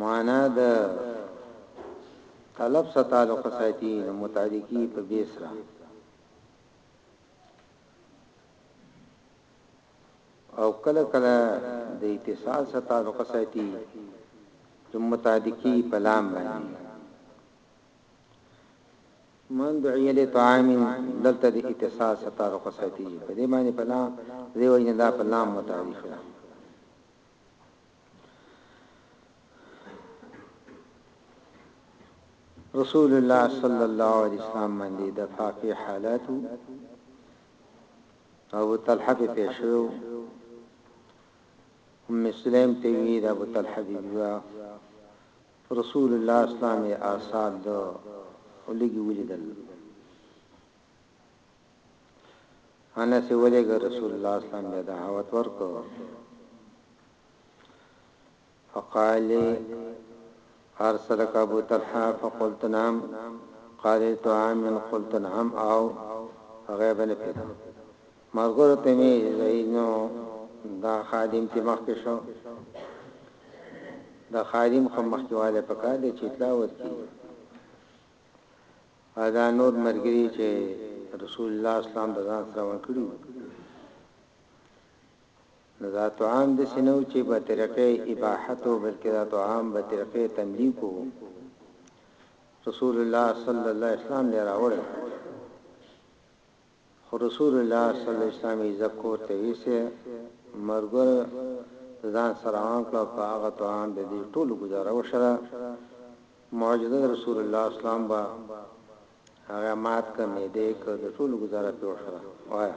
مانا د طلب سره تعلق ساتي نو متعلقي په بي سره او کله کله د اتصال سره تعلق ساتي چې متعلقي په لام باندې من دعیه له طعام دلته د اتصال سره تعلق ساتي په دې باندې په لام دی وینه دا په لام متعلق ده رسول الله صلی الله علیه وسلم باندې د فافی حالات ابو طلحه په پیښو ام سلیم ته وی د ابو طلحه بیوا رسول الله اسلام اصحاب دو ولګي ولیدل انس یې ولېږه، رسول الله اسلام بیا دعوت ورکړ، فقال ارسلک ابو طلحه فقلت نعم قال طعام قلت نعم او غیبنه پیدا مرګور ته می زینو دا خادم چې مخکې شو دا خادم خو مخکې والے پکا دې چې اطلاع ورکړي هغه نور ملګري چې رسول الله اسلام د ځان سره ور کړی وو نو دا طعام د سينو چې به طریقې اباحت او بلکې دا طعام به طریقې تملیک وو رسول الله صلی الله علیه وسلم لري راوړل خو رسول الله صلی الله علیه وسلم یې ځه کور ته یوسه، مرګور یې د ځان سره روان کړ او په هغه دوران د دوی ټولو ګوزاره وشله. معجزه د رسول الله صلی الله علیه وسلم وه، هغه مات کړ، میده یې کړ، د ټولو ګوزاره پرې وشله. وایه!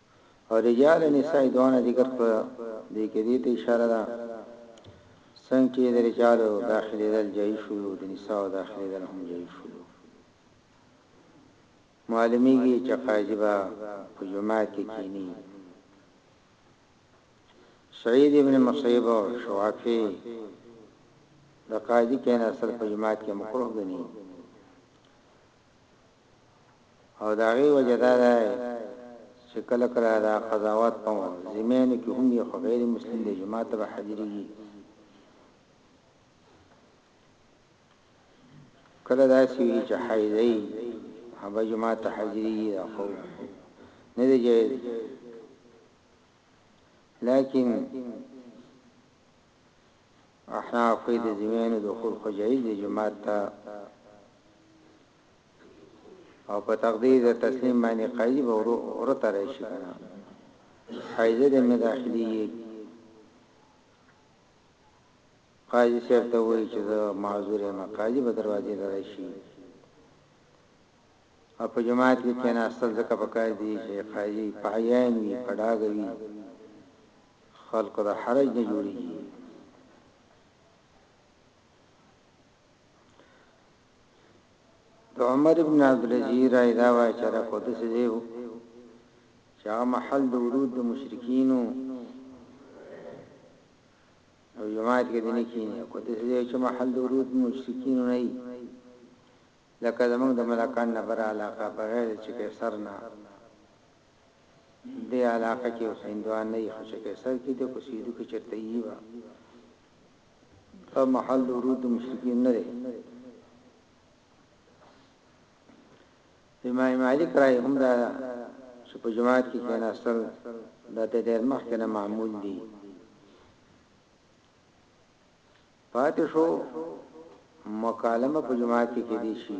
او رجال نساء دواړه ذکر کړل دې کې دې ته اشاره ده څنګه چې د رجالو داخليدل جایز شو د نساء داخليدل هم جایز شو معلومیږي چې قاضي با په جماعت کې کینی سعید ابن مصیب او شوافی د قاضي کین اصل په جماعت کې مکروه غني او د هغې وجه دا ده چې کله کله دا قضاوت په ذمینو کې هم یو غیر مسلم دی جماعت به حاضرېږي کله دا چې چې حیزي هغه جماعت ته حاضرېږي دا خو نه دی جایز لیکن احنا فید ذمینو دخول خو جایز دی جماعت ته او په تقدیر د تسلیم باندې قاضي به ورته راشي کنه قاعده دې مې داخليږي قاضي صاحب ته وایي چې زه معذور یم قاضي به دروازې ته راشي او په جماعت کې کېنا اصل ځکه پکار دي چې قاضي پایان وي پډاګوي خلق د حرج نه جوړيږي د عمر ابن عبد العزيز رای دا وای چې رکو د سزه وو چې هغه محل د ورود د مشرکینو او جماعت کې دني کینی کو د سزه چې محل د ورود مشرکینو نه لکه زمونږ د ملکان نه بر علاقه بغیر چې کې سر نه د علاقه کې اوس هندوان نه یې خوشکې سر کې د کوسیدو کې چرته یې وا دا محل ورود د مشرکین نه دی امام مالک راي هم دا چې په جماعت کې کېناستل دا د ډېر مخ کې نه معمول دي پاتې شو مکالمه په جماعت کې کې دي شي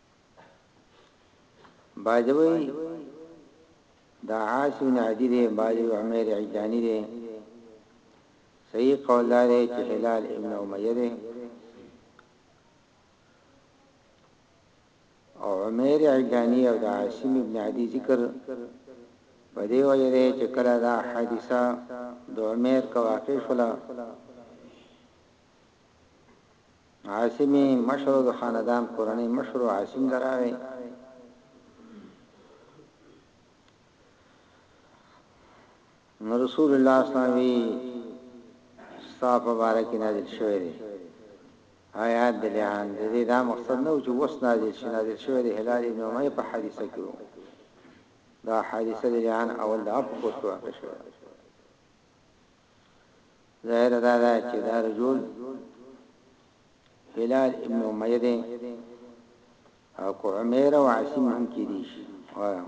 بای د وی دا عاصم بن عدی دی بای د وی عمیر عجلانی دی صحیح قول دا دی چې هلال ابن امیه دی او عمیر عجلانی او دا عاصم ابن عدی ذکر په دی وجه دی چې کله دا حادثه د عمیر کا واقع شولا عاصم یې مشر او د خاندان کورنۍ مشر و، عاصم له راغی. نو رسول الله صلی الله علیه وسلم وی ستا په باره کې نازل شوی دی آیات د لعان د دې دا مقصد نه و چې وس نازل شي نازل شوی دی هلال ابن امیه په حادثه کې و دا حادثه د لعان اول د اپ پوسټ واقع شوه ظاهره دا ده چې دا رجل هلال ابن امیه ده او کو عمیر او عاصم هم کې دي وایم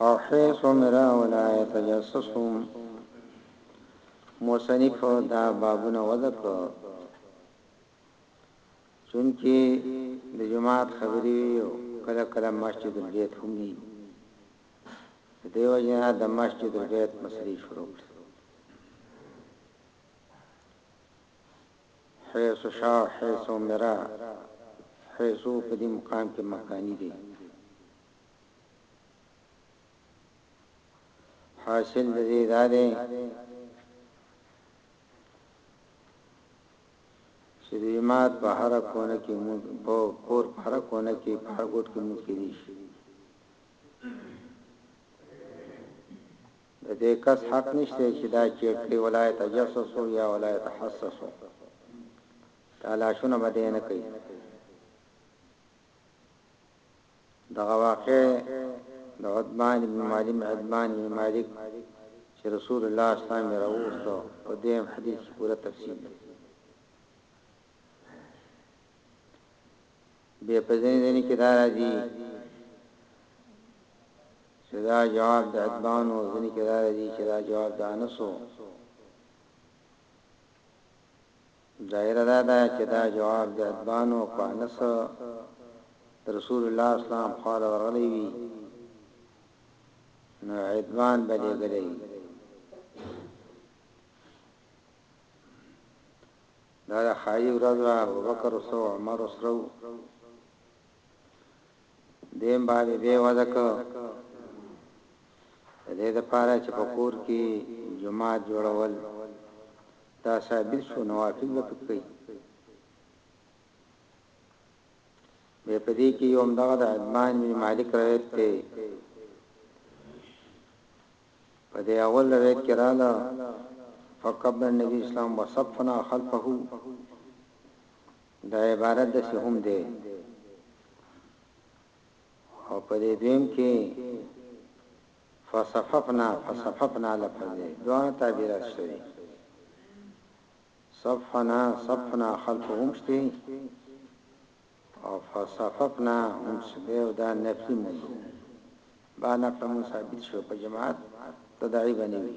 او حيث مر ولا يتجسسهم مصنف دا بابونه وضع کړو چونکی د جماعت خبري ویو کله کله مسجد البيت هم وی دیو جنا د مسجد البيت مسری شروع حيث شا حيث مرا حيث په دې مقام کې مکانی دی حاصل د دې دا دی چې د جماعت په هر کونه کې مون په کور په هر کونه کې په هر ګټ کې مون کې دي د دې کس حق نشته چې دا چې په ولایت تجسس او یا ولایت حسس او تعالی شنو باندې نه کوي دغه واقعه د عدمان ابن مالم عدمان ابن مالک چې رسول الله اسلام یې راوستو په دویم حدیث کې پوره تفصیل دی بیا په ځینې ځینې کې دا راځي چې دا جواب د عدمان او ځینې کې دا راځي چې دا جواب د انسو ظاهره دا ده چې دا جواب د ادبانو په انس د رسول الله اسلام خواله ورغلی وي نو عدوان به لېږلی وي دا د خایي ورځ وه ابوبکر سو عمر سره دین باندې بې وده کړ د دې لپاره چې په کور کې جماعت جوړول دا ثابت شو نوافل به پکې به پدې کې یو مدغه د عدمان بن مالک روایت ته په دې اول روایت کې رااله فقب النبي اسلام وصفنا خلفه دا عبارت داسې هم دی او په دې دویم کې فصففنا فصففنا لفظ دی دوا تعبیرات شته دي صفنا صفنا خلف هم شته او فصففنا هم شته او دا نفي موضوع با نفي مو ثابت شو په جماعت تدعی بنوي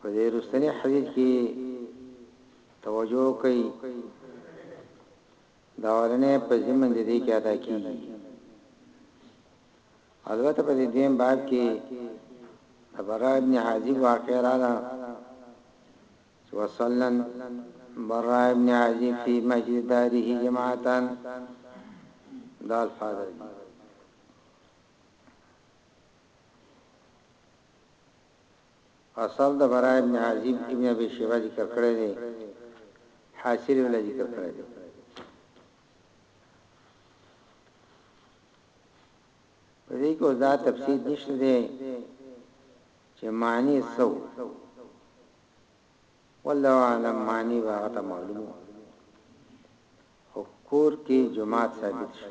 په دې رستنی حدیث کې توجه کوي دا ورنه په زمن دې دې کې ادا کیږي البته په دې دیم باب کې تبرع ابن حازب واقع را ده وصلن برا ابن حازب فی مسجد داره جماعتان دا الفاظ دي اصل د براء ابن عازب ابن ابي شيبه ذکر کړی دی حاصل ولا ذکر کړی دی په دې کې اوس دا تفصیل نشته دی چې معنی سو والله عالم معنی هغه ته معلومه حکور کې جماعت ثابت شو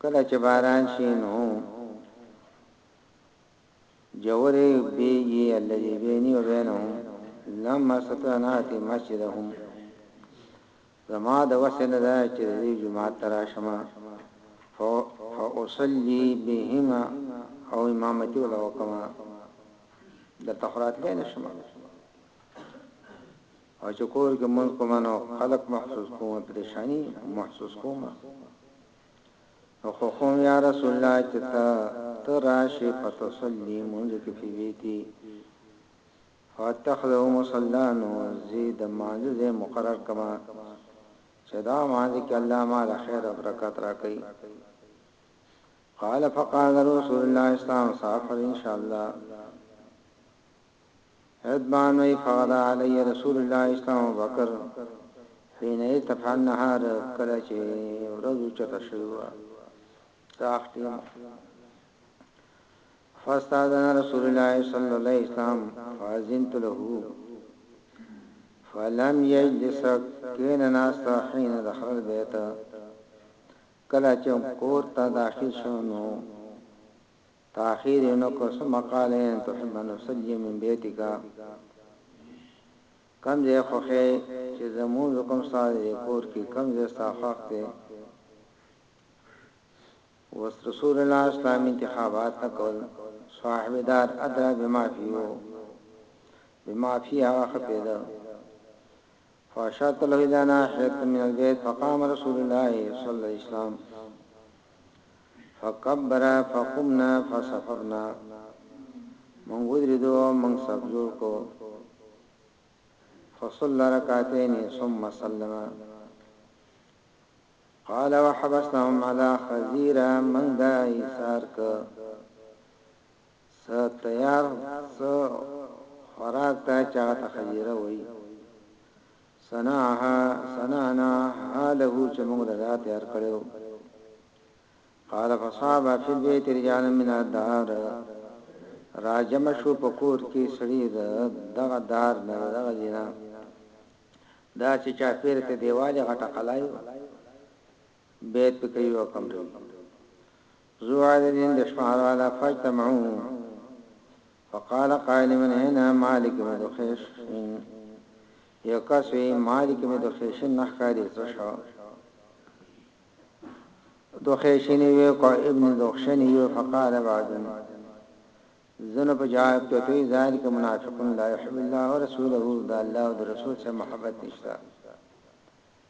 کله چې باران شي نو جورې بې یې الذي بیني و بینهم لم استطعناتی مسجدهم زما د وسه نه ده چې د جماعت تراشم فاصلي بهما او امامتي ولا وکما د تخرات لین شمه او چې کور کې مونږ کوم نو خلق محسوس کوم پریشانی محسوس کوم نو خو کوم یا رسول الله چې ته ته راشي فتصلی مونږ کې په بیتي فاتخذو مصلا نو زید مانزه مقرر کما چې دا مانزه کې الله ما له خیر او برکت راکړي قال فقال رسول الله اسلام سافر ان شاء الله عتبان وایي، فغدا علی رسول الله اسلام ابوبکر حين ارتفع النهار کله چې ورځ اوچته شوې وه تاخ ټیم فاستاذن رسول الله صلی الله علیه وسلم فاذنت له فلم یجلس کین ناس حين دخل البيت کله چې کور ته داخل شو نو تاخير يې نه کړ ثم قال اين تحب ان اصلي من بيتک کوم ځای خوښې چې زه لمونځ وکړم ستا د کور کې کوم ځای ستا خوښ دی اوس رسول الله اسلام انتخابات نه کول صاحب دار ادرا بما فيه بما فيه هغه پیدا فاشات له الى ناحيه من البيت فقام رسول الله صلى الله عليه وسلم فكبر فقمنا فصفرنا من ودردو من سبزور کو فصلى ركعتين ثم سلم قال وحبسهم على خزيره من دا يسار ک څه تیار څه خوراک ته چې هغه ته خجیره وایي صنعها صنعنا حاله چې موږ دا تیار کړو قال فصاب فی البیت رجال من الدار راجم شو پکور کې سړی دا دغه دار نه دغه جنا دا چې چا پیر ته دیواله غټه قلایو بیت په کوي او کم ډول ذو عدد د شمار والا فاجتمعو فقال قائل من هنا مالک بن دخیش یو کس وی مالک بن دخیش نحکاری زشو دخیشنی وی کو ابن دخشنی وی فقال بعدن زنه په جواب کې ته ذالک منافقون لا يحب الله ورسوله دا الله او رسول سره محبت نشته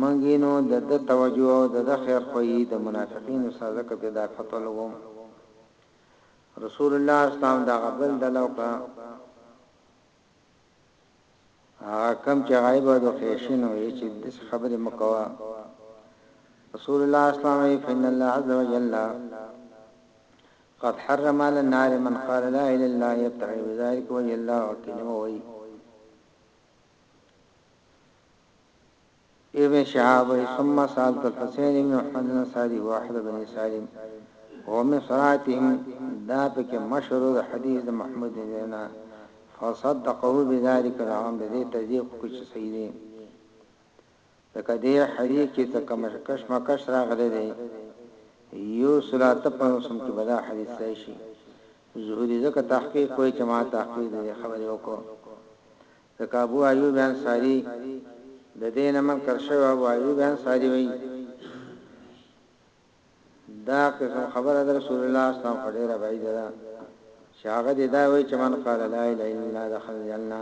موږ یې نو د ده توجه او د ده خیر خوایی د منافقینو سره ځکه په دا فتوا لګوم. رسول الله اسلام د هغه بل ډله وکړه، هغه کوم چې غایب او د خیشینو یې چې داسې خبرې مه کوه. رسول الله اسلام یې فإن الله عز وجل قد حرم على النار من قال لا اله الا الله يبتغي بذلك وجه الله کلمه وایي. ابن شهاب وایي، ثم سألت الحسین ابن محمد الانصاري واحد بن سالم وهو من سراتهم، دا پکې مشر و د حدیث د محمود بن زید نه، فصدقه بذلک نو هغه د دې تصدیق وکړ چې صحیح دی. ځکه دې حدیث کې څه کشمکش راغلی دی، یو سل او اته پنځوسم کې به دا حدیث راشي. زهري ځکه تحقیق کوي چې ما تحقیق د دې خبرې وکړ لکه ابو ایوب انصاري، د دې نه منکر شوی ابو ایوب انصاري وایي، دا قسم خبره د رسول الله صلی الله علیه وسلم خو ډېره بعیده ده چې هغه دې دا وایي چې من قال لا اله الا الله دخل الجنه،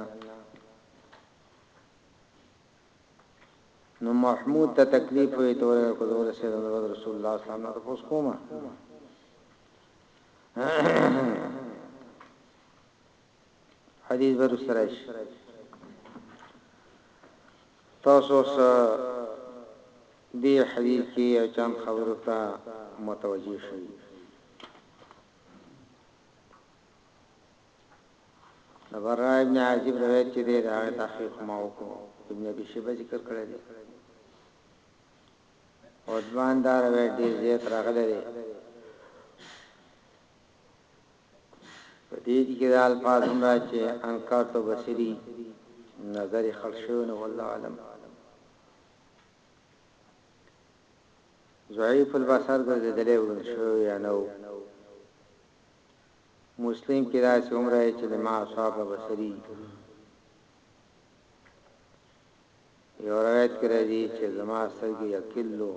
نو محمود ته تکلیف وي ته ورغه کو زور سره نو رسول الله صلی الله علیه وسلم نه تاسو کومه حدیث به رسته راشي تاسو سره دی حدیث کې یو چند خبرو ته متوجه شئ نبرا ابن عازب روایت چې دی دا تحقیق ما وکړو ابن ابي شيبه ذکر کړی دی او ځوان دا روایت دی زیات راغلی دی په دې کې دا الفاظ هم راځي چې انکرت بصری نظر یې خړ شوی نو والله اعلم ضعیف البصر ګرځیدلی و شو یا نو مسلم کې دا چې عمره چې لما اصحاب بصری یو روایت کې راځي چې زما سرګي یکلو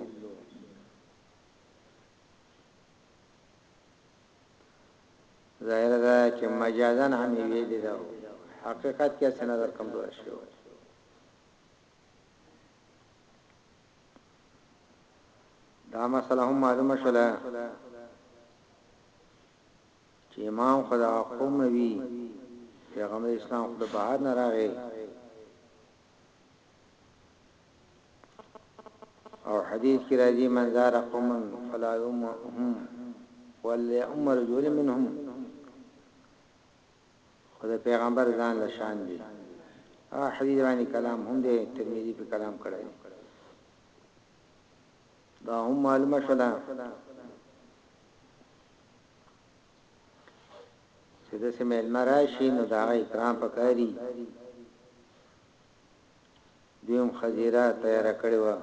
ظاهره دا ده چې مجازاً هم یې ویلي ده او حقیقت کې هسې نظر کمزوری شوی و. دا مسله هم معلومه شوله چې امام خدا قوم وی پیغمبر اسلام خود بهر نه راغی او حدیث کی راځي من زار قوم فلا يوم هم ولي عمر جول منهم خدای پیغمبر ځان لشان دي او حدیث باندې کلام هم دی ترمذی په کلام کړی دا هم معلومه شوه چه داسې میلمه راشي نو د هغه اکرام پکاردی دوی هم خزیره تیاره کړی وه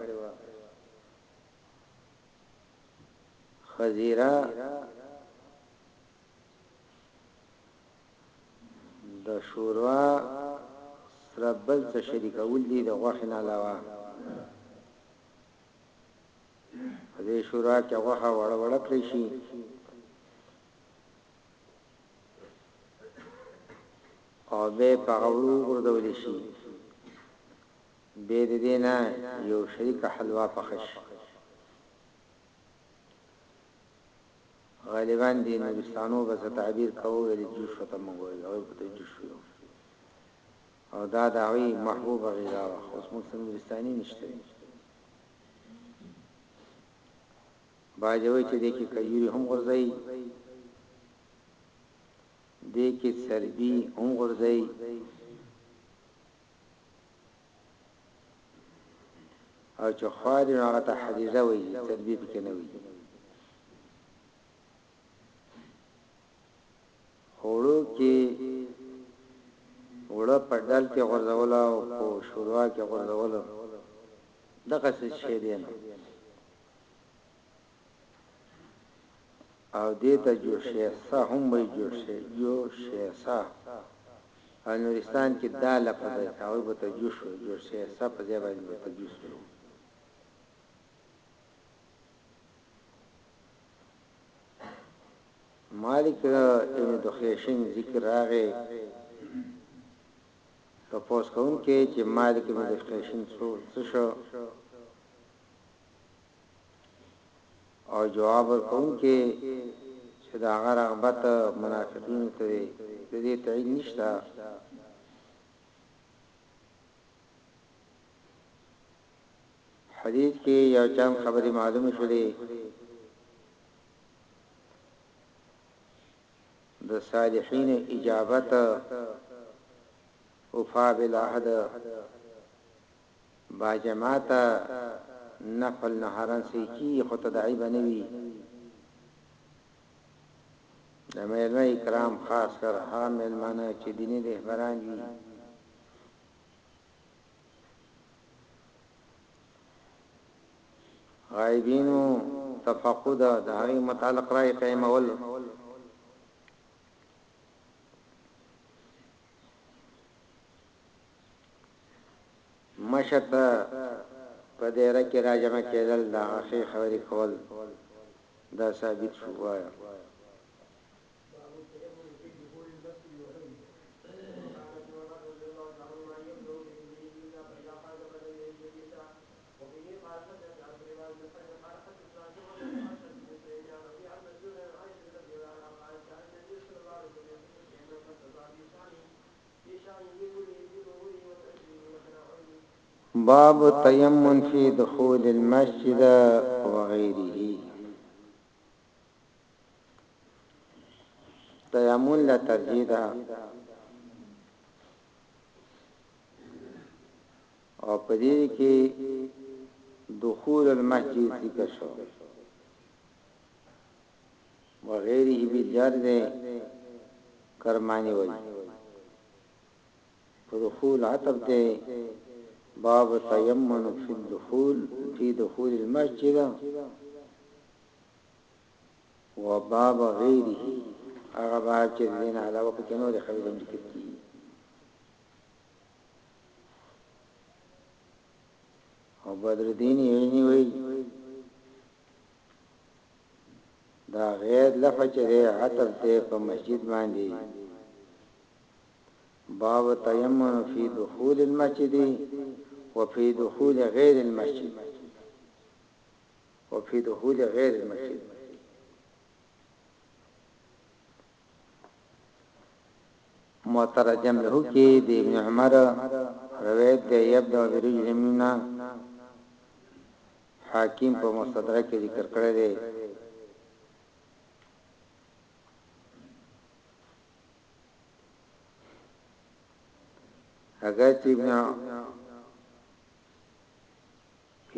خزیره د شوروا سره بل څه شریکول دي د غوښې نه علاوه دې شوروا کې غوښه وړه وړه کړی شي او بیا یې په غوړو وغورځولی شي، بیا د دې نه یو شریکه حلوا پخه شي. غالبا د نورستانو به څه تعبیر کوو ویلې جوش ته موږ وایو هغوی به ته جوش ویو او دا د هغوی محبوبه غذا وه اوس موږ څه نورستاني نشته باید یو وي چې دې کې کجوري هم غورځوي، دې کې سربي هم غورځوي، او چې خواري نو هغه ته حدیزه وي چې سربي پکې نه وي. خوړو کې وړه په ډل کې غورځوله او په شوروا کې غورځوله دغه څه شي دي نه او دې ته جوشیسه هم وایي جوشیسه او نورستان کې دا لفظ دی که هغوی به ته جوش وایي جوشیسه په ځای باندې به ته جوس وایي مالک ابن دخیشن ذکر راغې تپوس کون کې چې مالک ابن دخیشن څو څه شو او جواب ورکوونکی چې د هغه رغبت منافقینو ته دی د دې تعین نشته حدیث کې یو چند خبرې معلوم شولې د صالحین اجابت او فابل احد باجماعته نفل نهاران صحیح کیږي خو تداعیبه نه وي د مېلمه اکرام خاص کر هغه مېلمانه چې دیني رهبران وي غایبینو تفقد د هغه متعلق راي قائمول مشر ته په ديره کې راجمع کيدل د هغه ښې خبرې کول دا ثابت شو وايه. باب التيمم في دخول المسجد وغيره تيمم لا ترجيح ده او په دې کې دخول المسجد ذکر شو وغیره به جر دی کرمانی وای په دخول عطب دی باب تیمن فی الدخول فی دخول المسجد و باب غیره هغه باب چې دین علاوه په کې نور خبرې هم ذکر کیږي او بدر الدین عینی وی دا غیر لفظ چې دی عطف دی په مسجد باندې باب تیمم فی دخول المسجد وفی دخول غیر المسجد وفی دخول غیر المسجد مترجم له کې د ابن عمر روایت دی یبدا برجل منا حاکم په مستدرک کې ذکر کړی دی. اګر چې ابن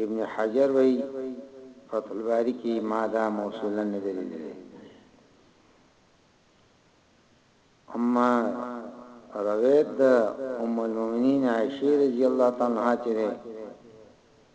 ابن حجر وی فتح الباری کې ما دا موصولا نه دی لیدلی اما روایت د ام المؤمنین عائشه رضی الله تعالی عنها چې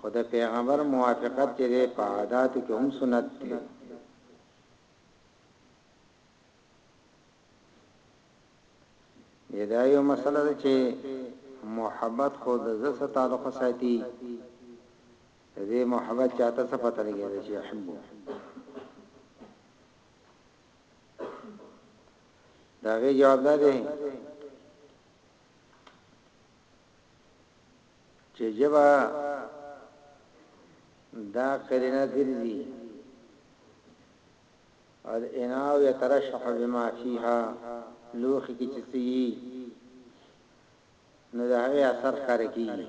خو د پيغمبر موافقت چې دی په عاداتو کې هم سنت دی. بیا دا یو مسله ده چې محبت خو د زړه سره تعلق ساتي دې محبت چاته څه پته لګیږي چې احبو دا غي جواب ده چي ژبه دا قرینه ګرځي او د انا او یترشح بما فيها لوخي کې چې سي نو د هغه اثر ښکار کیږي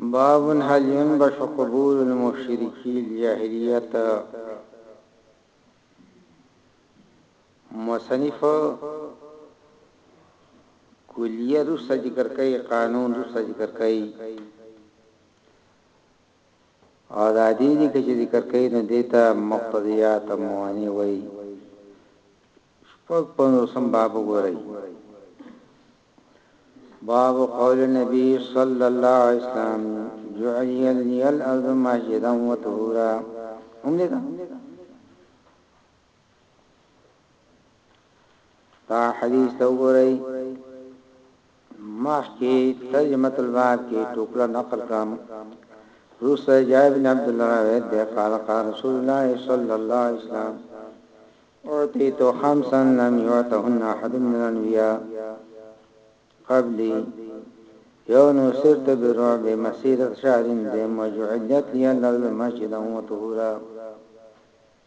باب هل ينبش قبور المشركي الجاهلية مصنف کلیه روسه ذکر کوي قانون روسه ذکر کوي او دا دې دي که چې ذکر کوي نو دې ته مقتضیات موانع وایي شپږ پنځوسم باب وګورئ باب قول النبي صلى الله عليه وسلم جعل يلني الارض مسجدا وطهورا هم دې دا حدیث ته وګورئ مخکې ترجمه الباب کې ټوکړه نقل کړم روس جابر بن عبد الله روایت ده قال قال رسول الله صلی الله علیه وسلم اعطيت خمسا لم يعطهن احد من الانبياء قبلي یو نو سرت برعب مسیرت شهرین دیم وجعلت لی الارض مسجدا و طهورا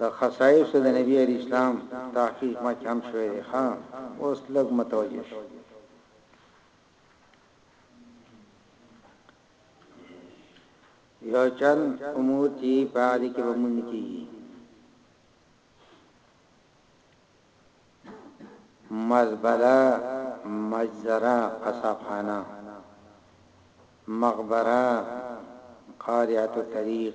د خصائصو د نبی علیه السلام تحقیق مخکې هم شوی دی ښه اوس لږ متوجه شو. یو چند امور چې په هغه کې به مونږ کیږي مزبله مجزره قصابخانه مقبره قارعه طریق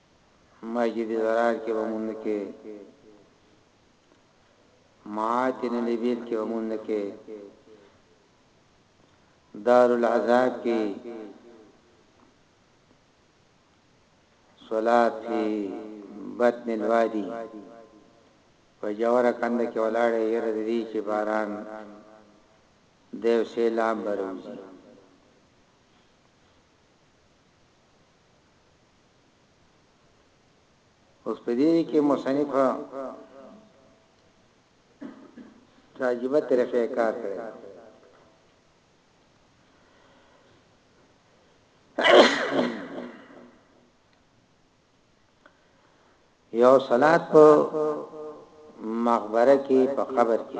مسجد ضرار کې به مونږ کې معاتن لبیل کې به مونږ کې دار العذاب کې صلات فی بطن الوادی په جوړه کند کې ولاړې ير دې چې باران دیو سیلاب بروزی اوس په دې کې مصنف عجیبه طریقې کار کړی یو صلات په مقبره کې په قبر کې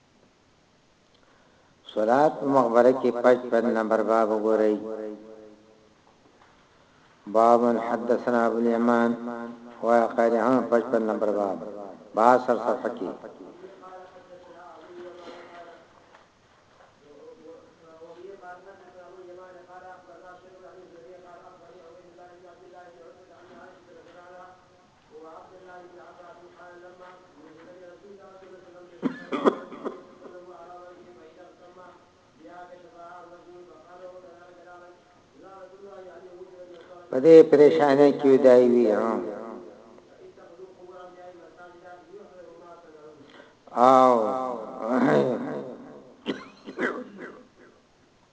صلات په مقبره کې پچپن نمبر باب وګورئ باب حدثنا ابو اليمان وایا قاری ها پچپن نمبر باب با سر صفحه کې په دې پریشانه کې دی وی او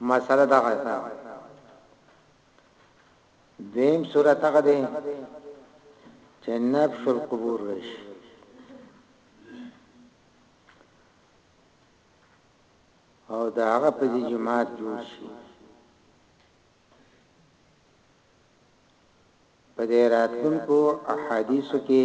مسئله دغه ده دویم صورت هغه دی چې نبش القبور راشي او دا هغه په دې جماعت جوړ شي په دې راتلونکو احادیثو کې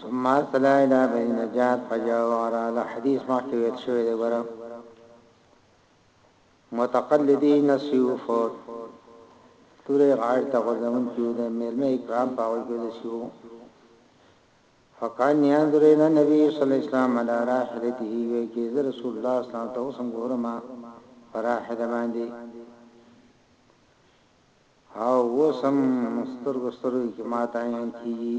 ثم لا اله بني نجار فجاوره دا حدیث مخکې ویل شوی دی ګوره متقلدین السیوف تورې غاړ ته غوځون کیو د میرمه اکرام پاول کې د سیو فکان نیان درې نه نبی صلی الله علیه وسلم علی راحلته وی کې رسول الله صلی الله علیه وسلم ته اوسم ګورما فراحه باندې او اوس هم سترګو سترګو کې ماته عین کیږي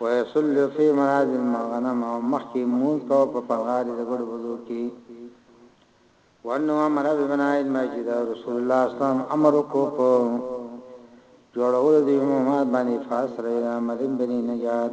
ويصل فی مراز المغنم او مخکې مون کو په پنغاري د ګډ وضو کې وانه امر ببناء المسجد رسول الله صلی الله علیه وسلم امر کو په جوړول دی محمد باندې فاسره عمل بنی نجات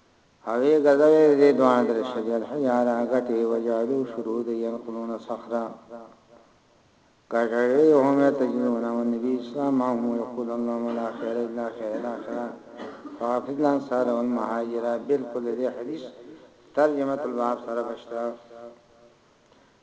هغې غزلې د دې دواړه د شجر الحجاره غټې وجالو شروع د ينقلون صخره کټړې هم تجمعون او نبی اسلام ما هم يقول الله ملا خير الا خير الاخره فحافظ الانصار والمهاجره بالکل دې حدیث ترجمه الباب سره بشته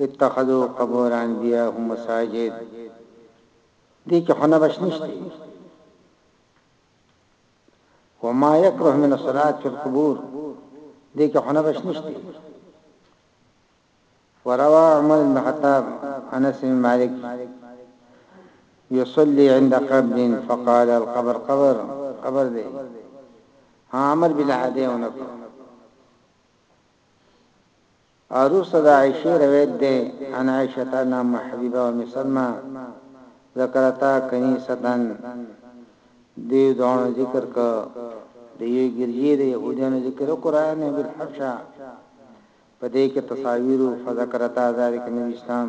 اتخذوا قبور انبياء مساجد دي کې خنه بش وما يكره من الصلاة في القبور ديك حنبش نشتي وروى عمر بن الخطاب انس بن مالك يصلي عند قبر فقال القبر قبر قبر دي عمر بلا عدي ونكو وروسته د عائشې روایت دی، عن عائشة ان ام حبیبة وام سلمة ذکرتا کنیسة، دوی دواړو ذکر کړ د یوې ګرجې، د یهودیانو ذکر وکړ، رأینا بالحبشة په دې کې تصاویر وو، فذکرتا ذلک النبی اسلام.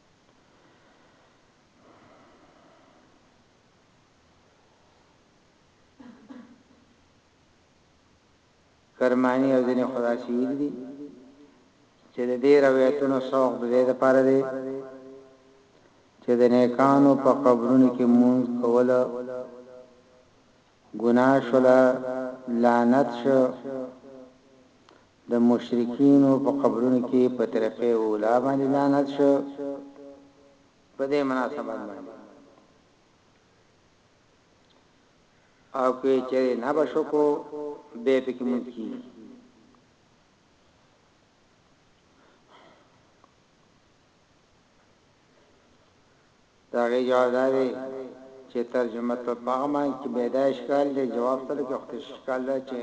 کرمانی او ځینې خداسي ویلي دي چې د دې روایتونو سوق د دې لپاره دی چې د نیکانو په قبرونو کې مونږ کول ګناه شوله لعنت شه د مشرکینو په قبرونو کې په طریقه اولا باندې لعنت شه په دې مناسبت باندې او کې چې نه بشو کو به پکې مونږ کی د هغې جواب دا دی چې ترجمة الفهمه کې بیا دا اشکال دی، جواب ته لکه خو تشریح اشکال دا چې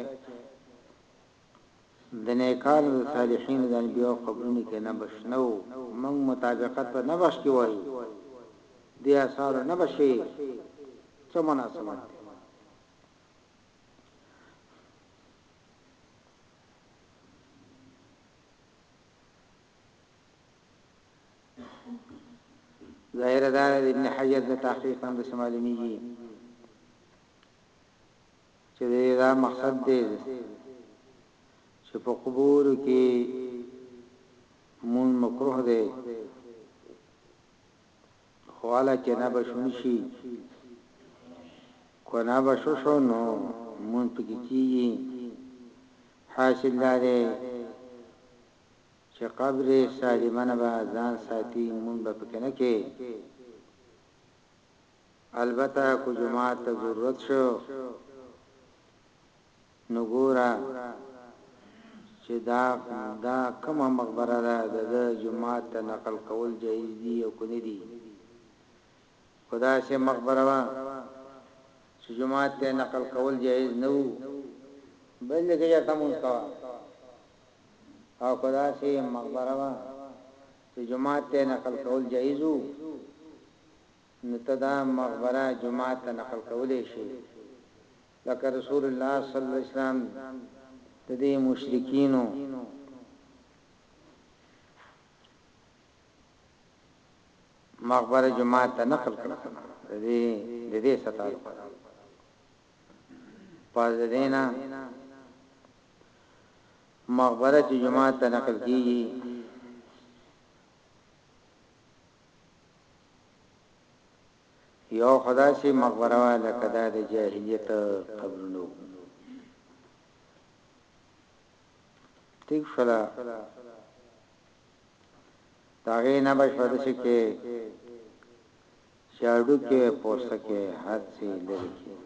د نیکانو د صالحینو د انبیاو قبرونو کې نبش نه وو، موږ مطابقت په نبش کې وایو، دې آثارو نبش وي، څه مناسبت دی؟ ظاهره دا ده د ابن حجر د تحقیق هم داسې معلومیږي چې د دې دا مقصد دی چې په قبور کې مون مکروه دی خو علا کې نه بشون شي کو نه بشو شو نو مون پکې کیږي حاصل دا دی چه قبر سالمنه به ځان ساتی مونږ به پکې نه کې البته کو جماعت ته ضرورت شو نو ګوره چه دا دا کومه مقبره ده د ده جماعت ته نقل کول جایز دی او کو ندی خدا سه مقبره وا چه جماعت ته نقل کول جایز نه وو بل لکه یا تموز کوا او که داسې مقبره وه چې جومات ته یې نقل کول جایز وو نو ته دا مقبره جومات ته نقل کولی شې لکه رسول الله صلی الله علیه وسلم د دې مشرکینو مقبره جماعت ته نقل کړه د دې د دې ستاره پاز دینا مقبره چې جومات ته نقل کېږي، یوه خو داسې مقبره وه لکه دا د جاهلیت قبرونه وو. ټیک شوله د هغې نه به شو داسې کې چې هډوکی وی پوستکی وی هر څه یې لرې کړي.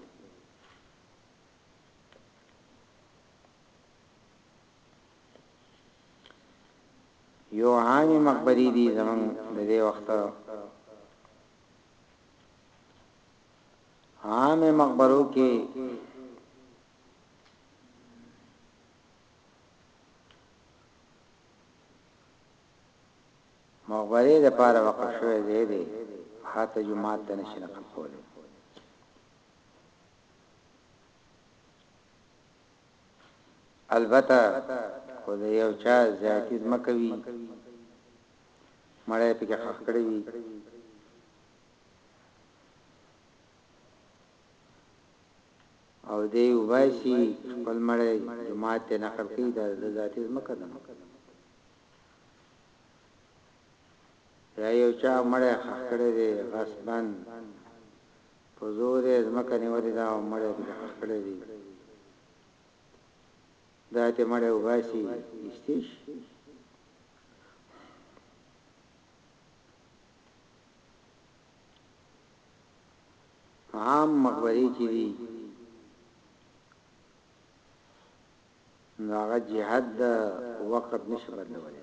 يو عامي مقبري دي زمونږ د دې وخت عامه مقبرو کې مقبره د پاره وقف شوی دی دی حتی جمعات ته نشي نقل کولی البته که د یو چا زیاتی ځمکه وي مړی پکې خښ کړی وي او دی وباسي خپل مړی جماعت ته نقل کوي دا د ذاتي ځمکه ده یا یو چا مړی خښ کړی دی غصبن په زور يې ځمکه نيولې ده او مړی پکې ښخ کړی دی. دا چې مړی وباسي، ايستې شي. په عام مقبرې چې دي، نو هغه جهت د وخت نشي بدلولی.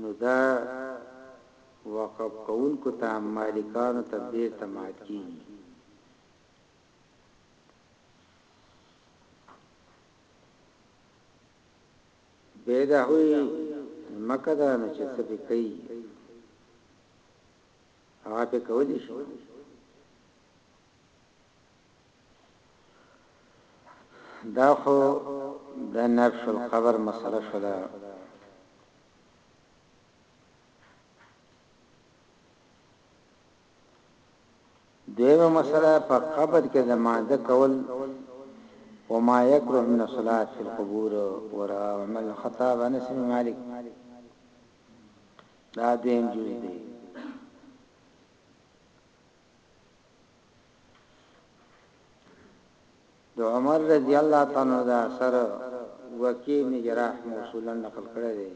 نو دا وقف کوونکو ته مالکانو ته بیرته مات کیږي. بیا د هغوی ځمکه ده نو چې څه پې کوي هغه پې کولی شي دا خو د نبش القبر مسله شوله دیمه مسله په قبر کې د ماده کول وما يكره من الصلاه في القبور ورا عمل خطا انس بن مالک دا دیم جوړ دی د عمر رضی الله تعالی عنه د اثر وکیع بن جراح موصولا نقل کړی دی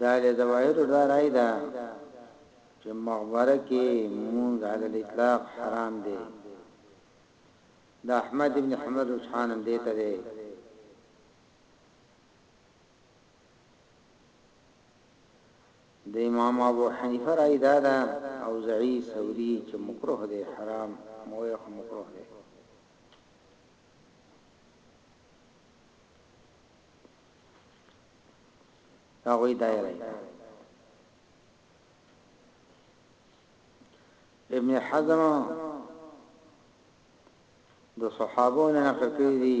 دا له زوائد دا رائے ده چې مغبره کې مونږ علی الاطلاق حرام دی دا احمد ابن حمد رجحان هم دیته دی د امام ابو حنیفه رای دا ده، اوزعی، ثوری، چې مکروه دی، حرام مو وایه خو مکروه دی. د هغوی دا یې رای ده. ابن حزم د صحابو نه نقل کړی دی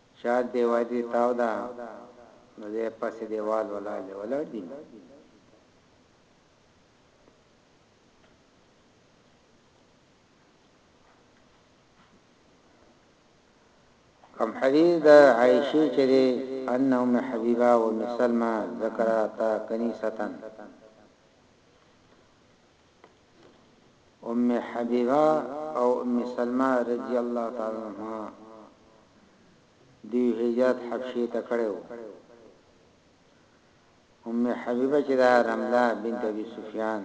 شات دی وای دی تاو ده نو دی پسی دیوال ولاړ دی ولاړ دی نو. کم حدیث دا عائشی چه دی ان ام حبیبه و مسلمه ذکراتا کنیستن ام حبیبه او ام سلمه رضی الله تعالی عنهما دوی هجرت حبشې ته کړی وو ام حبیبه چې دا رمله بنت ابي سفیان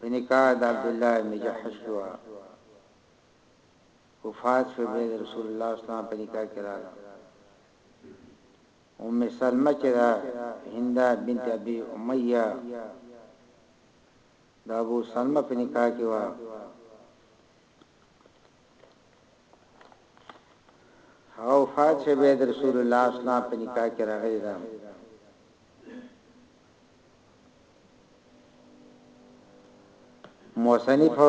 په نکاح د عبد الله بن جحش کې و وفات شو به رسول الله صلی الله علیه وسلم په نکاح کې راغله ام سلمه چې دا هنده بنت ابي اميه د ابو سلمه په نکاح کې و او فات شه به رسول الله صلی الله په نکاح کې راغلی دا موسنی په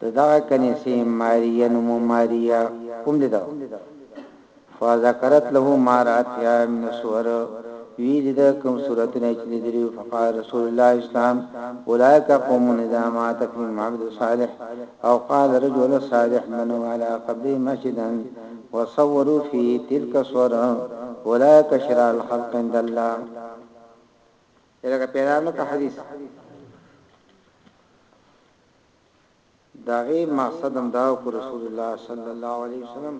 د دغه کنیسې ماریه نومو ماریه هم لیده فذکرت له ما رات فيها من الصور ویل د کوم صورتونه چې لیدلی فقال رسول الله اسلام اولئک قوم اذا مات فيهم عبد صالح او قال رجل صالح بنوا على قبر مسجدا وصوروا فيه تلك الصور اولئک شرار الخلق عند الله چې لکه پیدا نه که حدیث داغي مقصد هم دا کو رسول الله صلی الله علیه وسلم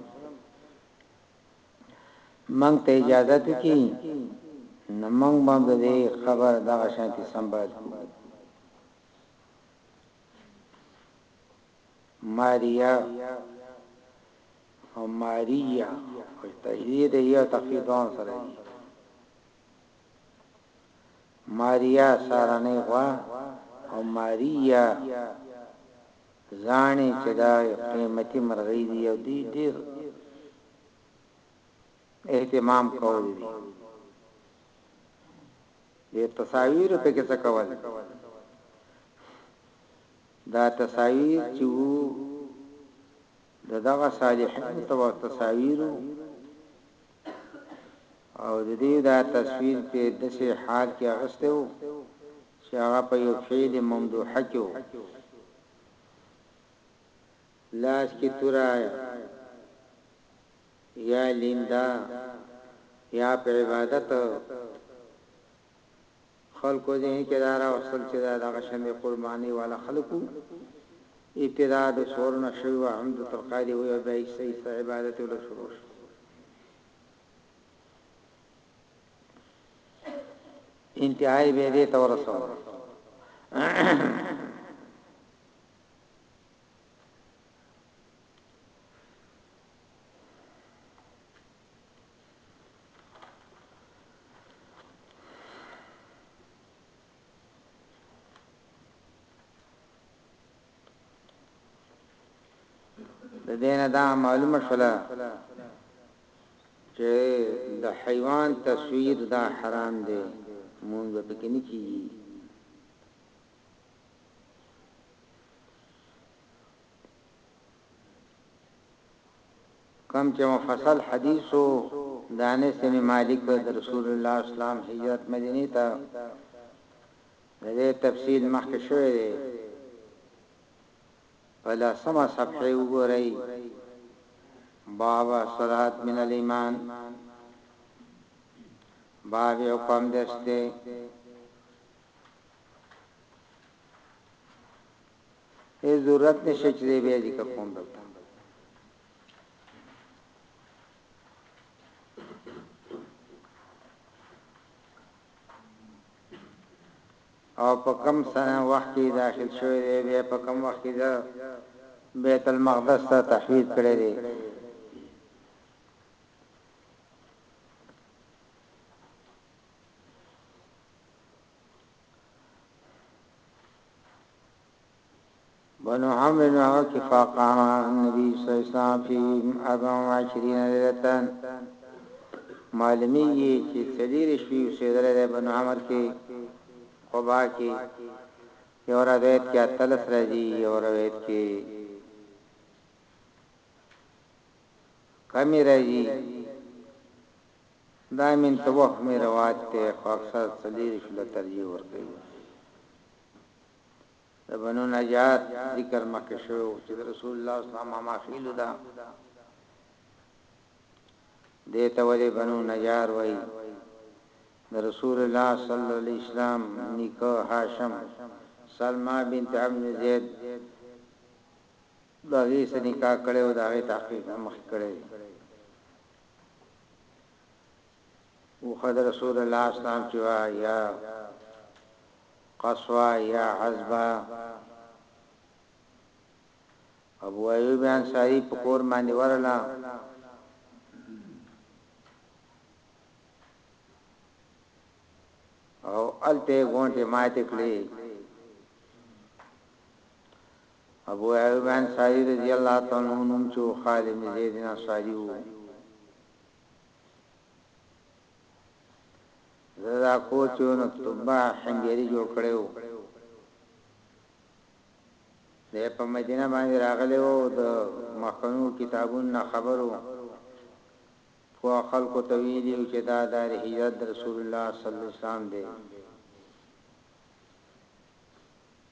مونږ ته اجازه ته کی نو مونږ باندې دې خبر دا شانتي سمبال کو ماریا او ماریا په تهدید یو تقیدون سره ماريا سارنۍ غوا او ماريا زاڼې چې دا قيمتي مرغۍ دي او دوی ډېر اهتمام کول دي د تصاویر په کې څه کول دا تصاویر چې وو د دغه صالحین تو تصاویرو او د دې دا تصویر پۀ داسې حال کې اخیستی وو چې هغه پۀ یو فعل ممدوحه کې وو، لاس کې توره یا لینده یا پۀ عبادت خلکو ذهن کې دا راوستل چې دا دغه شمعې قربانۍ والا خلک وو، ابتدا د سورو نه شوې وه، هم د ترقادي وې او بیا اهسته اهسته عبادت یې له شروع شو. انتها یې بیا دې ته ورسوله. د دین دا معلومه شولا چې د حیوان تصویر دا حرام دی مونږ به کې نه کیږي کوم چې مفصل حديث وو د انس بن مالک د رسول الله اسلام هجرت مدینه ته د دې تفصیل مخکې شوی دی په لسمه صفحه وګورئ باب صلات من الايمان باب یو کم درسته هیڅ ضرورت نشته چې زه بیا ذکر کوم دلته. او په کم سنه وخت کې داخل شوی دی بیا په کم وخت کې د بیت المقدس ته تحویل کړی دی بنو هم بنو هغه کې فاقام نبی صلی الله علیه وسلم فی 24 ليله معلومی یی چې سلیر شوی سیدل ده بنو عمر کې قبا کې یو روایت کې اتلس راځي یو روایت کې کمی راځي دا من ته وهمي رواج دی خو اکثر څه ليري شو له ترجيح ورکوي ورپسې د بنو نجار ذکر مخکې شوی وو چې د رسول الله صلی الله علیه وسلم ماما خيلو ده دې ته ولې بنو نجار وایي د رسول الله صلی الله علیه وسلم نیکه هاشم سلمہ بنت ابن زید دغه سره نکاح کړو دغه تحقیق مخ کړی اوښه د رسول الله اسلام چې وه یا قصوا یا عزبا ابو ایوب انصاری په کور باندې ورلا او الته غونټه ماته کړی ابو ایوب انصاری رضی الله تعالی عنه نوم چه وو خالد بن زید انصاری وو زړه دا کور چه نو تبا حنجری جوړ کړی وو ده په مدینه باندې راغلی وو د مخکنو کتابون نه خبرو فو خلقو تویلی چه دا دار حجرت رسول الله صلی اللہ علیہ وسلم دی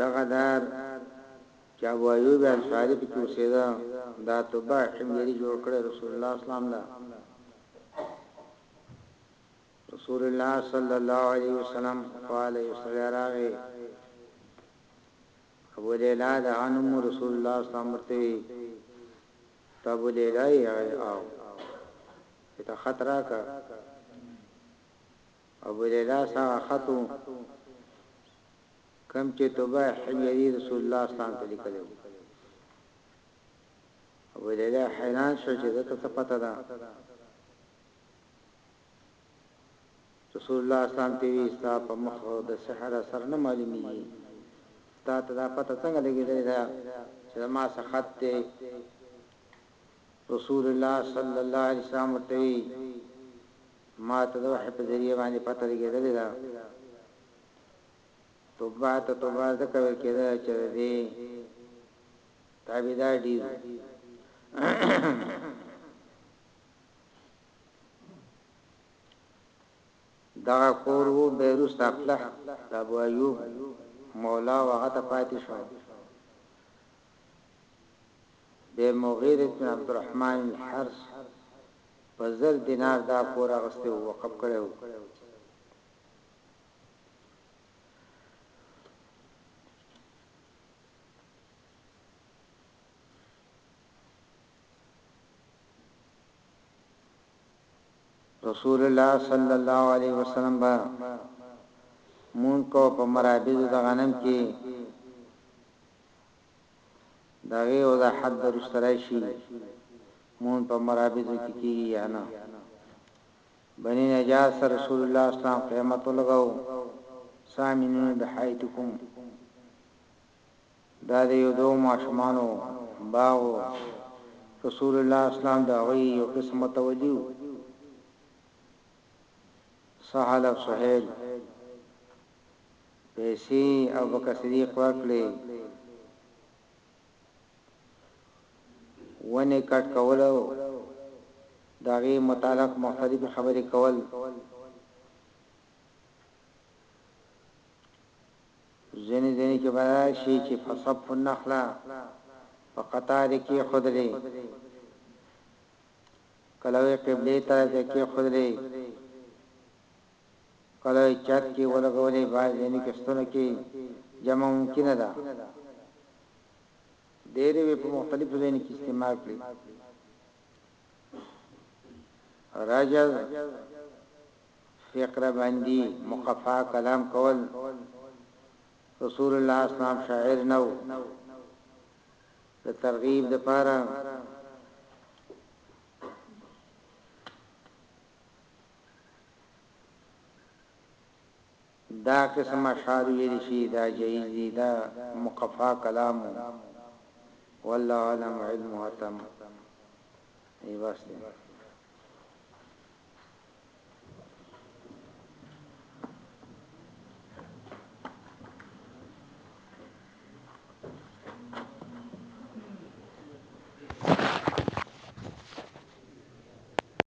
دغه دار چې ابو ایوب انصاری پکې اوسیده دا تبع حميري جوړ کړی رسول الله اسلام دا رسول الله صلی الله علیه وسلم قال یصلی راغی ابو لیلا د انم رسول الله اسلام ورته تابو لیلا یې او ته خطر کا ابو ليلاس هغه خط وو کوم چې توبه حجري رسول الله اسلام ته لیکلی وو ابو ليلا حیران شو چې دته څه پته ده رسول الله اسلام ته وی ستا په مخ د سحر اثر نه معلومیږي تا ته دا پته څنګه لګیدلی ده چې ما څه خط ته رسول الله صلی الله علیه وسلم ته وی ماته د وحی په ذریعه باندې پته لګیدلې ده توبه ته توبه ځکه ویل کېده چې دې تابعدار ډیر دا کور وو بیروس تفلح د ابو ایوب مولا وغه ته پاتې شو د مغیرة بن عبدالرحمن الحرث په زر دینار دا کور اخیستی وو، وقف کړی وو. رسول الله صلی الله علیه وسلم به مونږ کو په مرابض د غنم کې د هغې وضاحت به وروسته راشي، مونځ په مرابضو کې کیږي یا نه؟ بني نجار سره رسول الله اسلام قیامت ولګاوه، ثامنون بحائطکم، دا د یو دوو ماشومانو باغ و، رسول الله اسلام د هغوی یو قسم متولي و، سهل او سهیل، پیسی ابوبکر صدیق ورکړی ونی کټ کول او د هغی متعلق مختلفی خبری کول ځنی ځنی کی به راشی چی فصف النخله په قطار کی کښودلی کله وی قبلی طرف ته کښودلی کله یې چت کې ولګولې باید ځینو کښتونو کې جمع ممکنه ده ډېرې وې په مختلفو ځینو کې استعمال کړي رجز فقره باندې مقفا کلام کول رسول الله اسلام شاعر نو د ترغیب د پاره دا قسم اشعار ویل شي دا جایز دي دا مقفا کلام وو والله اعلم علم حتم ای بس دی